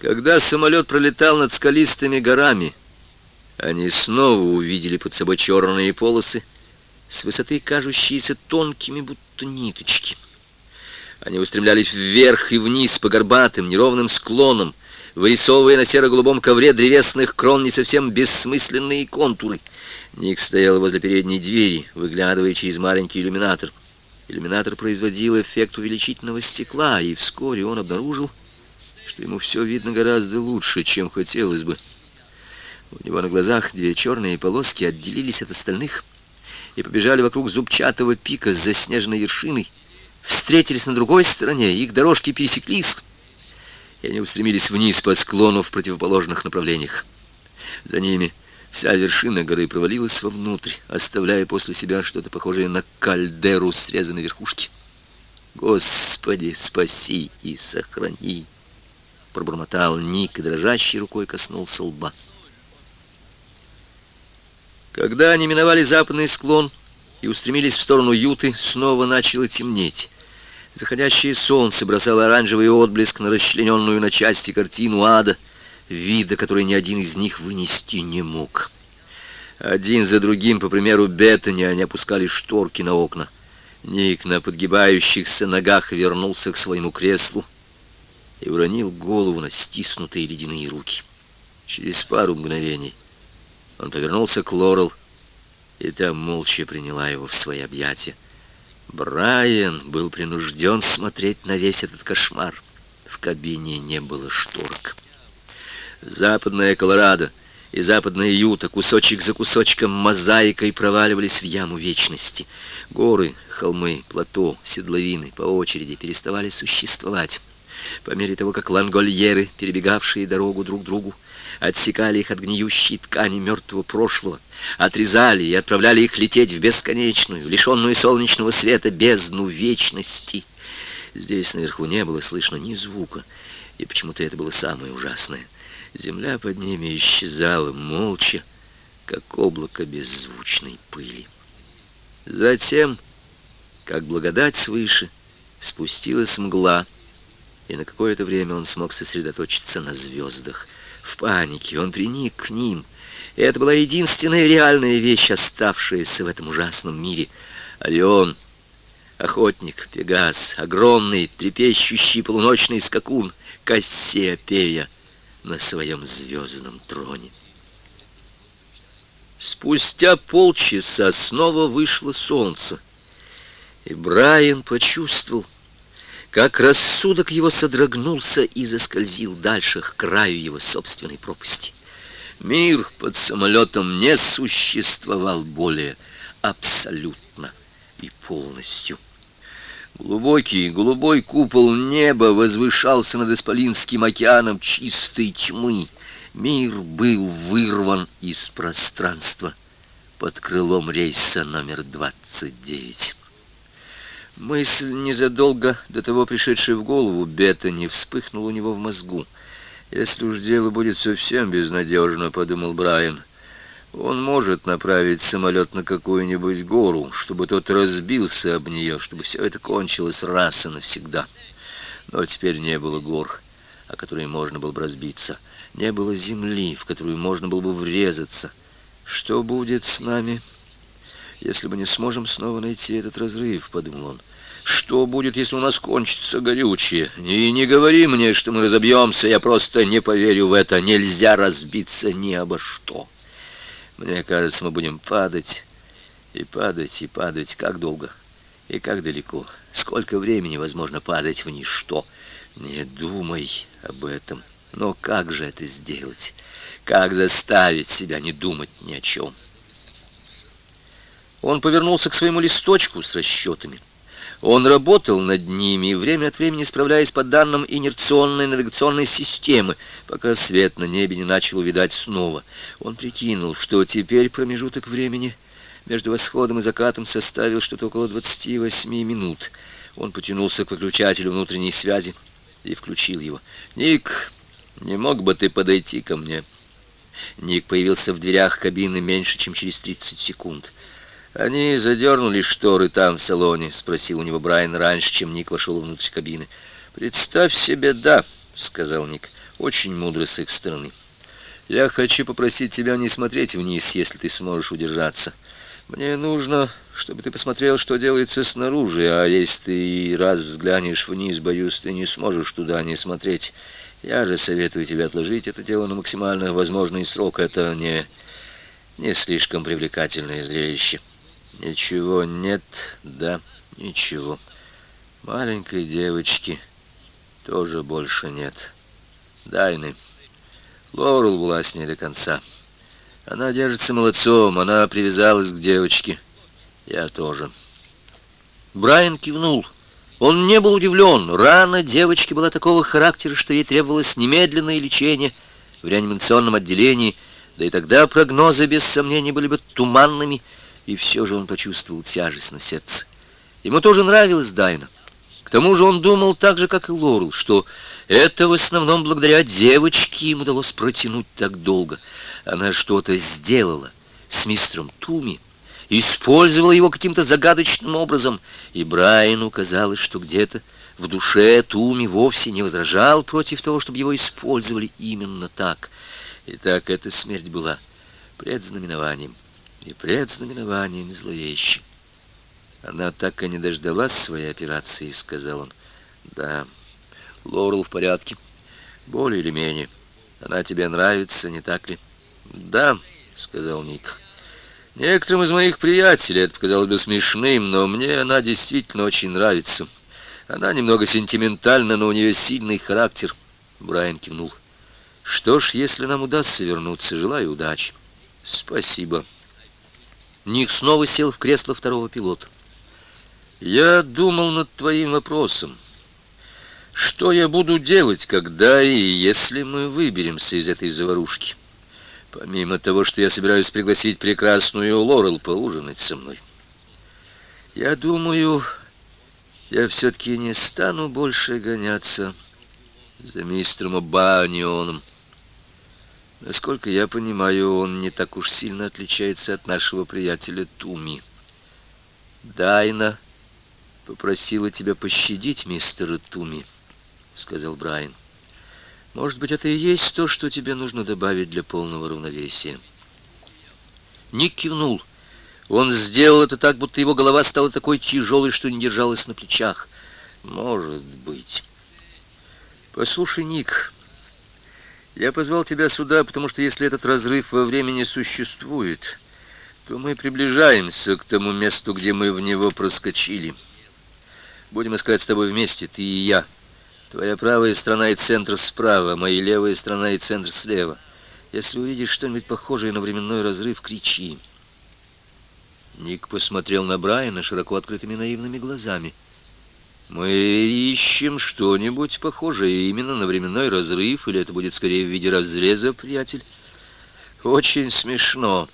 Когда самолет пролетал над скалистыми горами, они снова увидели под собой черные полосы, с высоты кажущиеся тонкими, будто ниточки. Они устремлялись вверх и вниз по горбатым, неровным склонам, вырисовывая на серо-голубом ковре древесных крон не совсем бессмысленные контуры. Ник стоял возле передней двери, выглядывая через маленький иллюминатор. Иллюминатор производил эффект увеличительного стекла, и вскоре он обнаружил, что ему все видно гораздо лучше, чем хотелось бы. У него на глазах две черные полоски отделились от остальных и побежали вокруг зубчатого пика с заснеженной вершиной. Встретились на другой стороне, их дорожки пересеклись, и они устремились вниз по склону в противоположных направлениях. За ними вся вершина горы провалилась вовнутрь, оставляя после себя что-то похожее на кальдеру срезанной верхушки. Господи, спаси и сохрани! Пробормотал Ник и дрожащей рукой коснулся лба. Когда они миновали западный склон и устремились в сторону Юты, снова начало темнеть. Заходящее солнце бросало оранжевый отблеск на расчлененную на части картину ада, вида, который ни один из них вынести не мог. Один за другим, по примеру Беттани, они опускали шторки на окна. Ник на подгибающихся ногах вернулся к своему креслу, и уронил голову на стиснутые ледяные руки. Через пару мгновений он повернулся к Лорел, и та молча приняла его в свои объятия. Брайан был принужден смотреть на весь этот кошмар. В кабине не было шторок. Западная Колорадо и западная Юта кусочек за кусочком мозаикой проваливались в яму вечности. Горы, холмы, плато, седловины по очереди переставали существовать. По мере того, как лангольеры, перебегавшие дорогу друг другу, отсекали их от гниющей ткани мертвого прошлого, отрезали и отправляли их лететь в бесконечную, лишенную солнечного света, бездну вечности. Здесь наверху не было слышно ни звука, и почему-то это было самое ужасное. Земля под ними исчезала молча, как облако беззвучной пыли. Затем, как благодать свыше, спустилась мгла, и на какое-то время он смог сосредоточиться на звездах. В панике он приник к ним, и это была единственная реальная вещь, оставшаяся в этом ужасном мире. Орион, охотник, Пегас, огромный, трепещущий полуночный скакун, Кассиопея на своем звездном троне. Спустя полчаса снова вышло солнце, и Брайан почувствовал, как рассудок его содрогнулся и заскользил дальше к краю его собственной пропасти. Мир под самолетом не существовал более абсолютно и полностью. Глубокий голубой купол неба возвышался над Исполинским океаном чистой тьмы. Мир был вырван из пространства под крылом рейса номер 29. Мысль, незадолго до того пришедшая в голову, Бета не вспыхнула у него в мозгу. «Если уж дело будет совсем безнадежно», — подумал Брайан, — «он может направить самолет на какую-нибудь гору, чтобы тот разбился об нее, чтобы все это кончилось раз и навсегда. Но теперь не было гор, о которые можно было бы разбиться, не было земли, в которую можно было бы врезаться. Что будет с нами?» Если мы не сможем снова найти этот разрыв», — подумал он. «Что будет, если у нас кончится горючее? И не говори мне, что мы разобьемся, я просто не поверю в это. Нельзя разбиться ни обо что. Мне кажется, мы будем падать и падать и падать. Как долго и как далеко? Сколько времени возможно падать в ничто? Не думай об этом. Но как же это сделать? Как заставить себя не думать ни о чем?» Он повернулся к своему листочку с расчетами. Он работал над ними, время от времени справляясь по данным инерционной навигационной системы, пока свет на небе не начал увидать снова. Он прикинул, что теперь промежуток времени между восходом и закатом составил что-то около 28 минут. Он потянулся к выключателю внутренней связи и включил его. «Ник, не мог бы ты подойти ко мне?» Ник появился в дверях кабины меньше, чем через 30 секунд. «Они задернули шторы там, в салоне?» — спросил у него Брайан раньше, чем Ник вошел внутрь кабины. «Представь себе, да», — сказал Ник. Очень мудро с их стороны. Я хочу попросить тебя не смотреть вниз, если ты сможешь удержаться. Мне нужно, чтобы ты посмотрел, что делается снаружи, а если ты раз взглянешь вниз, боюсь, ты не сможешь туда не смотреть. Я же советую тебе отложить это дело на максимально возможный срок. Это не, не слишком привлекательное зрелище. Ничего нет, да, ничего. Маленькой девочки тоже больше нет. Дайны. Лорел была с ней до конца. Она держится молодцом, она привязалась к девочке. Я тоже. Брайан кивнул. Он не был удивлен. Рана девочки была такого характера, что ей требовалось немедленное лечение в реанимационном отделении, да и тогда прогнозы, без сомнений, были бы туманными, и все же он почувствовал тяжесть на сердце. Ему тоже нравилась Дайна. К тому же он думал так же, как и Лорел, что это в основном благодаря девочке им удалось протянуть так долго. Она что-то сделала с мистером Туми, использовала его каким-то загадочным образом, и Брайану казалось, что где-то в душе Туми вовсе не возражал против того, чтобы его использовали именно так. И так эта смерть была предзнаменованием, и предзнаменованием зловещим. Она так и не дождалась своей операции, сказал он. Да, Лорел в порядке. Более или менее. Она тебе нравится, не так ли? Да, сказал Ник. Некоторым из моих приятелей это показалось бы смешным, но мне она действительно очень нравится. Она немного сентиментальна, но у нее сильный характер. Брайан кивнул. Что ж, если нам удастся вернуться, желаю удачи. Спасибо. Ник снова сел в кресло второго пилота. Я думал над твоим вопросом. Что я буду делать, когда и если мы выберемся из этой заварушки? Помимо того, что я собираюсь пригласить прекрасную Лорел поужинать со мной. Я думаю, я все-таки не стану больше гоняться за мистером Банионом. Насколько я понимаю, он не так уж сильно отличается от нашего приятеля Туми. Дайна попросила тебя пощадить мистера Туми, сказал Брайан. Может быть, это и есть то, что тебе нужно добавить для полного равновесия. Ник кивнул. Он сделал это так, будто его голова стала такой тяжелой, что не держалась на плечах. Может быть. Послушай, Ник, я позвал тебя сюда, потому что если этот разрыв во времени существует, то мы приближаемся к тому месту, где мы в него проскочили. Будем искать с тобой вместе, ты и я. Твоя правая сторона и центр справа, моя левая сторона и центр слева. Если увидишь что-нибудь похожее на временной разрыв, кричи. Ник посмотрел на Брайана широко открытыми наивными глазами. Мы ищем что-нибудь похожее именно на временной разрыв, или это будет скорее в виде разреза, приятель? Очень смешно.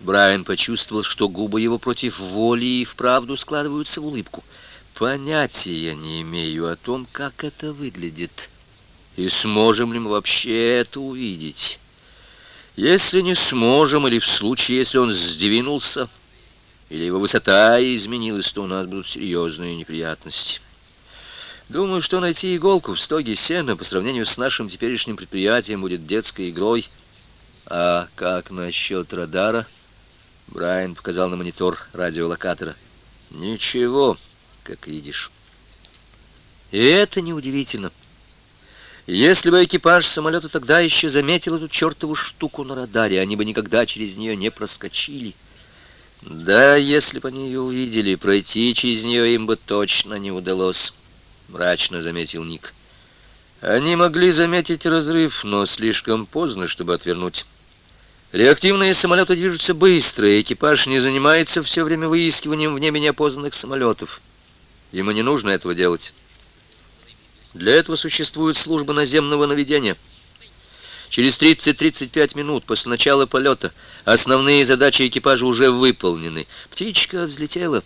Брайан почувствовал, что губы его против воли и вправду складываются в улыбку. Понятия не имею о том, как это выглядит. И сможем ли мы вообще это увидеть? Если не сможем, или в случае, если он сдвинулся, или его высота изменилась, то у нас будут серьезные неприятности. Думаю, что найти иголку в стоге сена по сравнению с нашим теперешним предприятием будет детской игрой. А как насчет радара? Брайан показал на монитор радиолокатора. Ничего как видишь. И это неудивительно. Если бы экипаж самолета тогда еще заметил эту чертову штуку на радаре, они бы никогда через нее не проскочили. Да, если бы они ее увидели, пройти через нее им бы точно не удалось, мрачно заметил Ник. Они могли заметить разрыв, но слишком поздно, чтобы отвернуть. Реактивные самолеты движутся быстро, и экипаж не занимается все время выискиванием в небе неопознанных самолетов. Ему не нужно этого делать. Для этого существует служба наземного наведения. Через 30-35 минут после начала полета основные задачи экипажа уже выполнены. Птичка взлетела.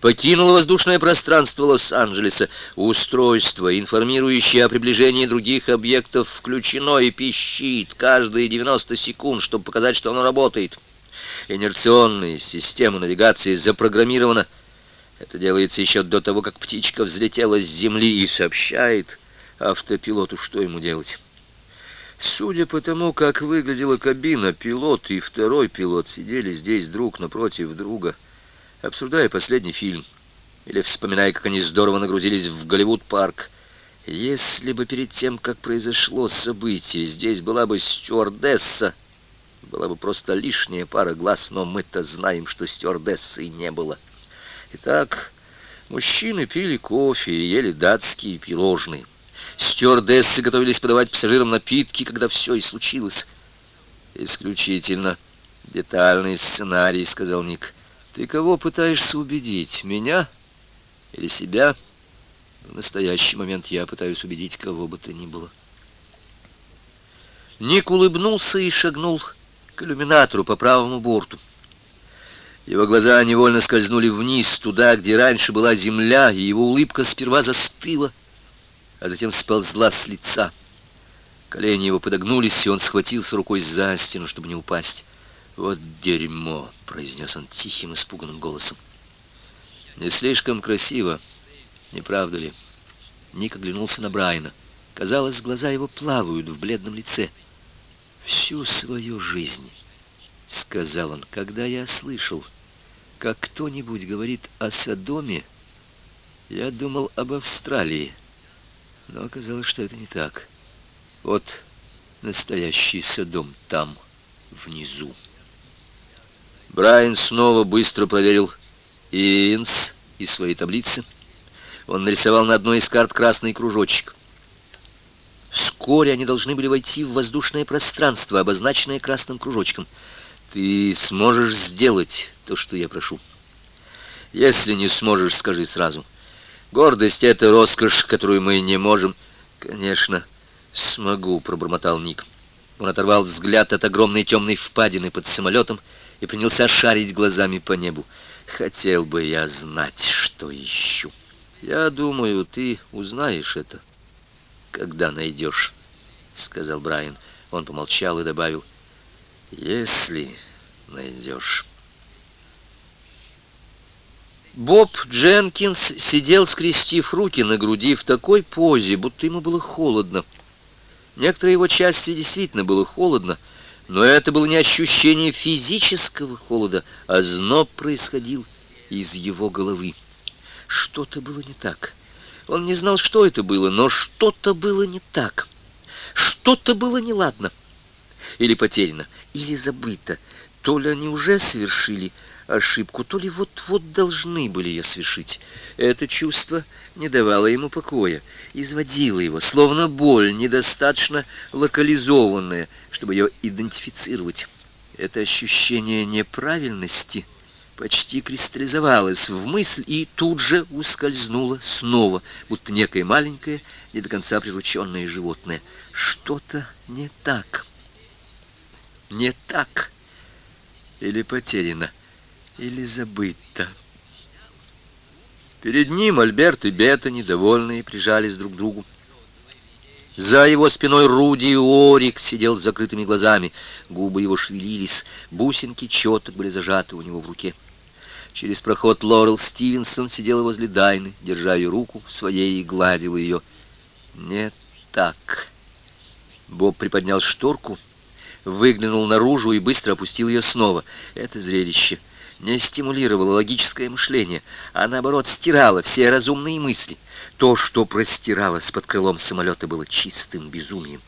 Покинула воздушное пространство Лос-Анджелеса. Устройство, информирующее о приближении других объектов, включено и пищит каждые 90 секунд, чтобы показать, что оно работает. Инерционная система навигации запрограммирована это делается еще до того, как птичка взлетела с земли и сообщает автопилоту что ему делать? Судя по тому, как выглядела кабина, пилот и второй пилот сидели здесь друг напротив друга, обсуждая последний фильм, или вспоминая, как они здорово нагрузились в Голливуд-парк. Если бы перед тем, как произошло событие, здесь была бы стюардесса, была бы просто лишняя пара глаз, но мы-то знаем, что стюардессы не было. Итак, мужчины пили кофе и ели датские пирожные. Стюардессы готовились подавать пассажирам напитки, когда все и случилось. «Исключительно детальный сценарий», — сказал Ник. «Ты кого пытаешься убедить? Меня или себя?» В настоящий момент я пытаюсь убедить кого бы то ни было. Ник улыбнулся и шагнул к иллюминатору по правому борту. Его глаза невольно скользнули вниз, туда, где раньше была земля, и его улыбка сперва застыла, а затем сползла с лица. Колени его подогнулись, и он схватился рукой за стену, чтобы не упасть. «Вот дерьмо!» — произнес он тихим, испуганным голосом. «Не слишком красиво, не правда ли?» Ник оглянулся на Брайана. Казалось, глаза его плавают в бледном лице. «Всю свою жизнь», — сказал он, — «когда я слышал, как кто-нибудь говорит о Содоме, я думал об Австралии, но оказалось, что это не так. Вот настоящий Содом там, внизу». Брайан снова быстро проверил Инс и свои таблицы. Он нарисовал на одной из карт красный кружочек. Вскоре они должны были войти в воздушное пространство, обозначенное красным кружочком. Ты сможешь сделать то, что я прошу. Если не сможешь, скажи сразу. Гордость — это роскошь, которую мы не можем. Конечно, смогу, пробормотал Ник. Он оторвал взгляд от огромной темной впадины под самолетом и принялся шарить глазами по небу. Хотел бы я знать, что ищу. Я думаю, ты узнаешь это когда найдешь», — сказал Брайан. Он помолчал и добавил, «если найдешь». Боб Дженкинс сидел, скрестив руки на груди в такой позе, будто ему было холодно. Некоторые его части действительно было холодно, но это было не ощущение физического холода, а зноб происходил из его головы. Что-то было не так. Он не знал, что это было, но что-то было не так. Что-то было неладно. Или потеряно, или забыто. То ли они уже совершили ошибку, то ли вот-вот должны были ее совершить. Это чувство не давало ему покоя, изводило его, словно боль, недостаточно локализованная, чтобы ее идентифицировать. Это ощущение неправильности — почти кристаллизовалась в мысль и тут же ускользнула снова, будто некое маленькое, не до конца прирученное животное. Что-то не так. Не так. Или потеряно, или забыто. Перед ним Альберт и Бета, недовольные, прижались друг к другу. За его спиной Руди Орик сидел с закрытыми глазами. Губы его шевелились, бусинки четок были зажаты у него в руке. Через проход Лорел Стивенсон сидела возле Дайны, держа ее руку в своей и гладила ее. «Не так». Боб приподнял шторку, выглянул наружу и быстро опустил ее снова. Это зрелище не стимулировало логическое мышление, а наоборот стирало все разумные мысли. То, что простиралось под крылом самолета, было чистым безумием.